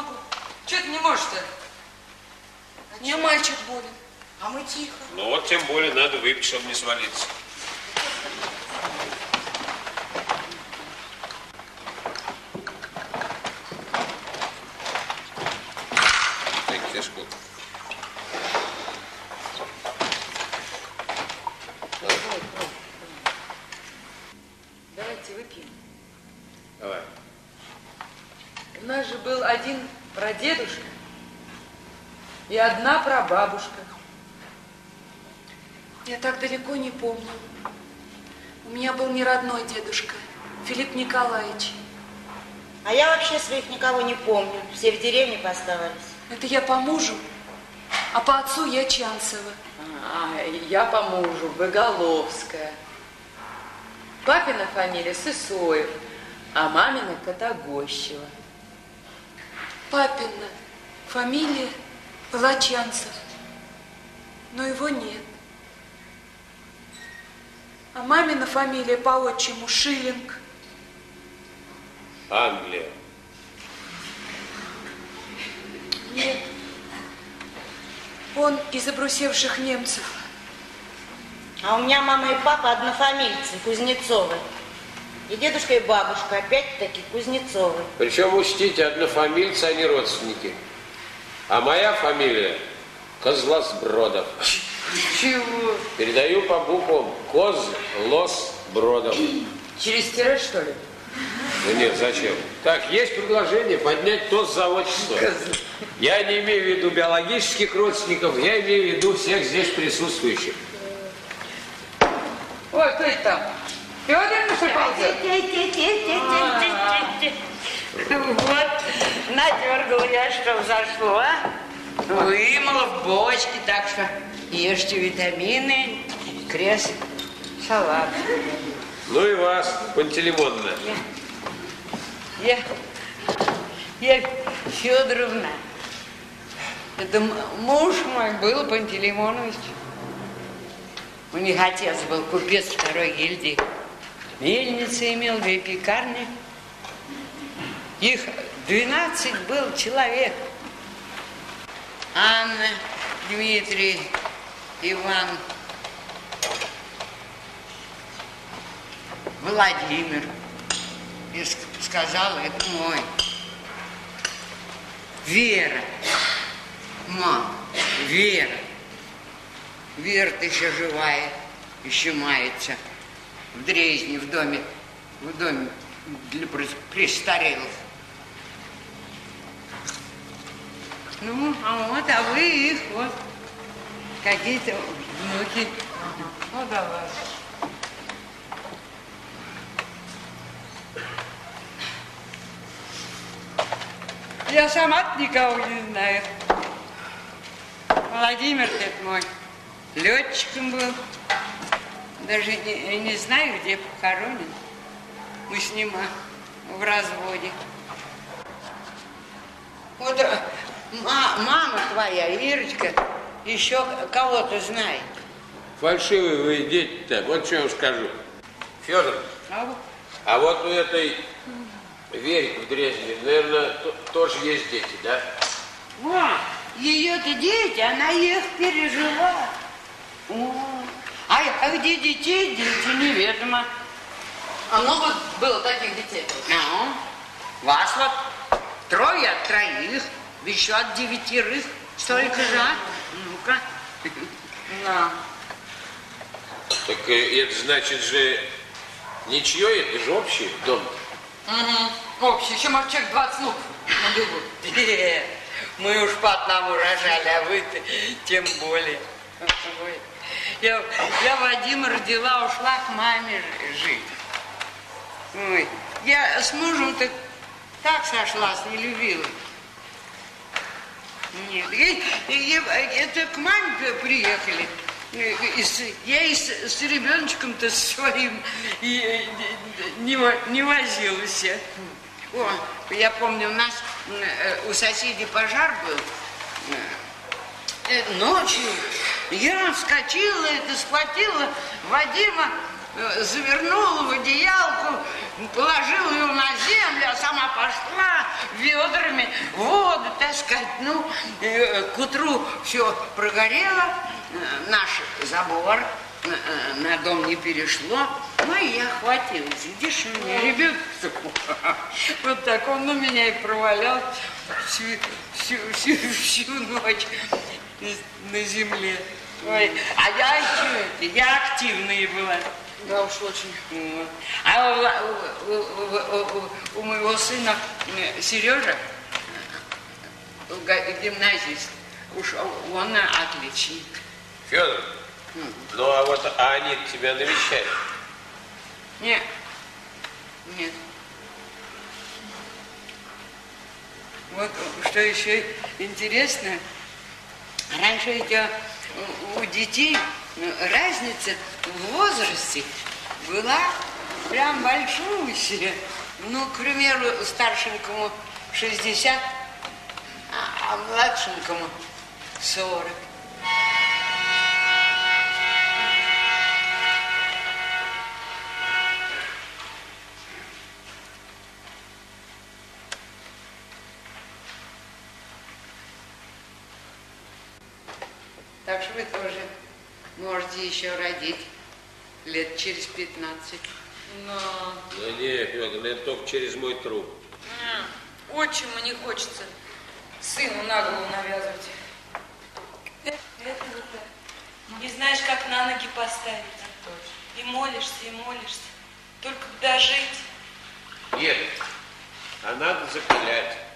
могу. Че ты не можешь-то? А не мальчик болен. А мы тихо. Ну вот тем более надо выпить, чтобы не свалиться. Так, кишку. Давайте выпьем. Давай. У нас же был один прадедушка и одна прабабушка. Я так далеко не помню. У меня был не родной дедушка, Филипп Николаевич. А я вообще своих никого не помню. Все в деревне поставались. Это я по мужу, а по отцу я Чанцева. А, я по мужу Боголовская. Папина фамилия Сысоев, а мамина Котогощева. Папина фамилия была Чанцев, но его нет. А мамина фамилия по отчиму Шиллинг. Англия. Нет. Он из обрусевших немцев. А у меня мама и папа однофамильцы, Кузнецовы. И дедушка, и бабушка опять-таки Кузнецовы. Причем учтите, однофамильцы, а не родственники. А моя фамилия Козлосбродов. Чего? Передаю по буквам Козлосбродов. Через тире, что ли? Да нет, зачем? Так, есть предложение поднять тост за отчество. Я не имею в виду биологических родственников, я имею в виду всех здесь присутствующих. Ой, кто это там? Федор нашипался? Вот, надергал я, что взошло, а? Вымыла в бочке, так что ешьте витамины, крест, салат. Ну и вас, Пантелеймоновна. Я, я Федоровна. Это муж мой был Пантелеймонович. У них отец был купец второй гильдии. Мельница имел, две пекарни. Их 12 был человек. Анна, Дмитрий, Иван, Владимир. И ск- сказал, это мой. Вера. Мам, Вера. Вера, ты еще живая, еще мается. В Дрезне, в доме, в доме для прес- престарелых. Ну, а вот, а вы их, вот, какие-то внуки. А вас. Я сама никого не знаю. Владимир это мой летчиком был. Даже не, не знаю, где похоронен. Мы с ним а, в разводе. Вот э, ма- мама твоя, Ирочка, еще кого-то знает. Фальшивые вы дети-то, вот что я вам скажу. Федор, А вот а вот у этой Верик в Дрезне, наверное, то- тоже есть дети, да? Во, ее-то дети, она их пережила. О, А, а где детей, дети, неведомо. А много было таких детей? Ну, вас вот трое от троих, еще от девятерых. Столько же, а? Ну-ка. Да. Так э, это значит же ничье, это же общий дом. Угу. Общий, еще может человек 20 внуков набегут. Э, Мы уж по одному рожали, а вы тем более. Ой. Я, я Вадима родила, ушла к маме жить. Ой, я с мужем так, сошлась, не любила. Нет, и- и- и- это к маме при- приехали. И- и с- Я и с, с ребеночком-то своим и, э, не, не возилась. О, я помню, у нас э, у соседей пожар был. Э, Ночью я вскочила, это схватила Вадима, э, завернула в одеялку, положила его на землю, а сама пошла ведрами воду ну, э, к утру все прогорело, э, наш забор на дом не перешло. Ну, и я хватилась. Видишь, у меня ребенок. Вот так он на меня и провалял всю, всю, всю, всю ночь на земле. Ой, а я еще, я активная была. Да уж очень. Вот. А у, у- у- у- у моего сына э, Сережа, э, гимназист, уж он отличник. Федор, ну а вот а они тебя навещают? Нет, нет. Вот что еще интересно, раньше э, у детей э, разница в возрасте была прям большущая. Ну, к примеру, старшенькому 60, а а младшенькому 40. Так что вы тоже можете еще родить лет через 15. Но Да не, Федор, это только через мой труп. отчиму не хочется сыну на голову навязывать. Это. Не знаешь, как на ноги поставить. И молишься, и молишься. Только дожить. Нет, а надо закалять.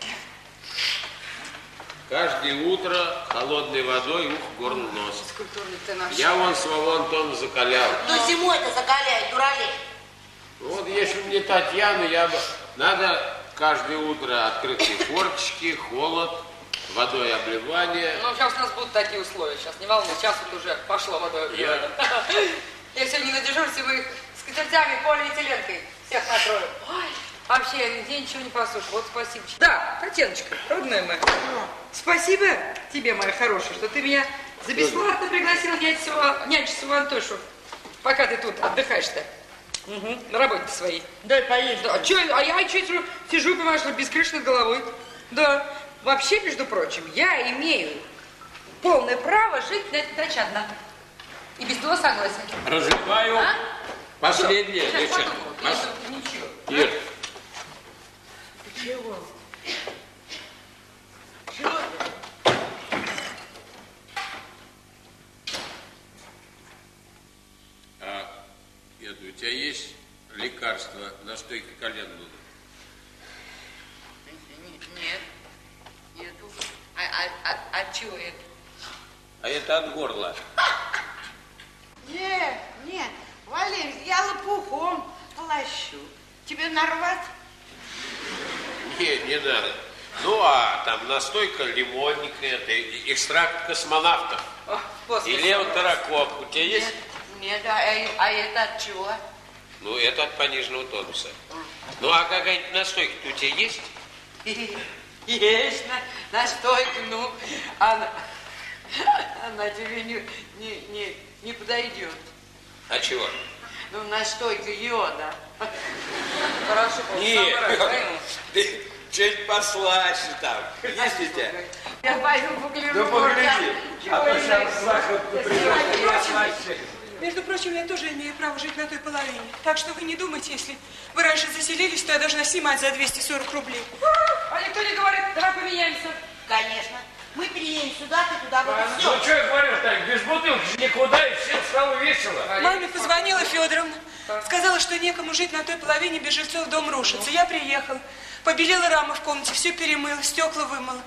Каждое утро холодной водой ух горло нос. Я вон своего Антона закалял. Ну, зимой-то закаляет, дуралей. Вот если бы не Татьяна, я бы... Надо каждое утро открытые форточки, холод, водой обливание. Ну, сейчас у нас будут такие условия. Сейчас не волнуйся, сейчас вот уже пошло водой. Я- Я сегодня на дежурстве вы с скатертями, полиэтиленкой всех накрою. Ой, вообще, я нигде ничего не послушаю. Вот спасибо. Да, Татьяночка, родная моя. Спасибо тебе, моя хорошая, что ты меня за бесплатно пригласила в Антошу, пока ты тут отдыхаешь-то. Угу, на работе своей. Дай поесть. Да, а, чё, а я чё сижу, сижу, понимаешь, без крыши над головой. Да. Вообще, между прочим, я имею полное право жить на этой даче одна. И без того согласен. Разливаю А? последнее, Нет, Ничего. Ир, Чего? а это, у тебя есть лекарство на стойке колен будут? Нет, нету. А, а, а, от чего это? А это от горла. Нет, нет, Валерий, я лопухом полощу. Тебе нарвать? Не, не надо. Ну, а там настойка лимонника, это экстракт космонавтов. О, Господи. И леотерокок. У тебя есть? Нет, а, а- а это от чего? Ну, это от пониженного тонуса. Ну, а какая-нибудь настойка у тебя есть? Есть на, настойка, ну, она, она тебе не, не, не, не подойдет. А чего? Ну, настойка йода. Хорошо, Нет, ты что-нибудь послаще там. Есть у тебя? Я пойду погляжу. Ну, погляди. А то сейчас сахар придет. Между прочим, я тоже имею право жить на той половине. Так что вы не думайте, если вы раньше заселились, то я должна снимать за 240 рублей. А никто не говорит, давай поменяемся. Конечно. Мы переедем сюда, ты туда, вот и Ну, все. что я говорю так, без бутылки же никуда, и всем стало весело. Маме позвонила Федоровна. Сказала, что некому жить на той половине, без жильцов дом рушится. Я приехала. Побелела рамы в комнате, все перемыла, стекла вымыла.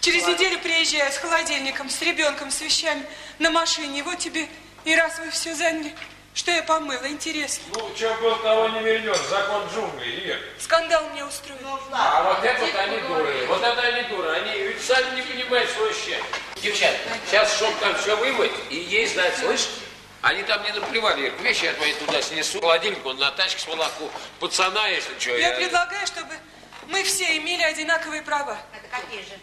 Через неделю приезжаю с холодильником, с ребенком, с вещами на машине. И вот тебе и раз вы все заняли, что я помыла, интересно. Ну, что был, того не вернешь, закон джунглей, Ир. Скандал мне устроил. А вот это вот они дуры, вот это они дуры, они сами не понимают свое счастье. Девчат, сейчас, чтобы там все вымыть и ей знать, слышь? Они там не наплевали, Ир, вещи я твои туда снесу, холодильник, он на тачке с молоку, пацана, если что. Я предлагаю, чтобы мы все имели одинаковые права. Это какие же?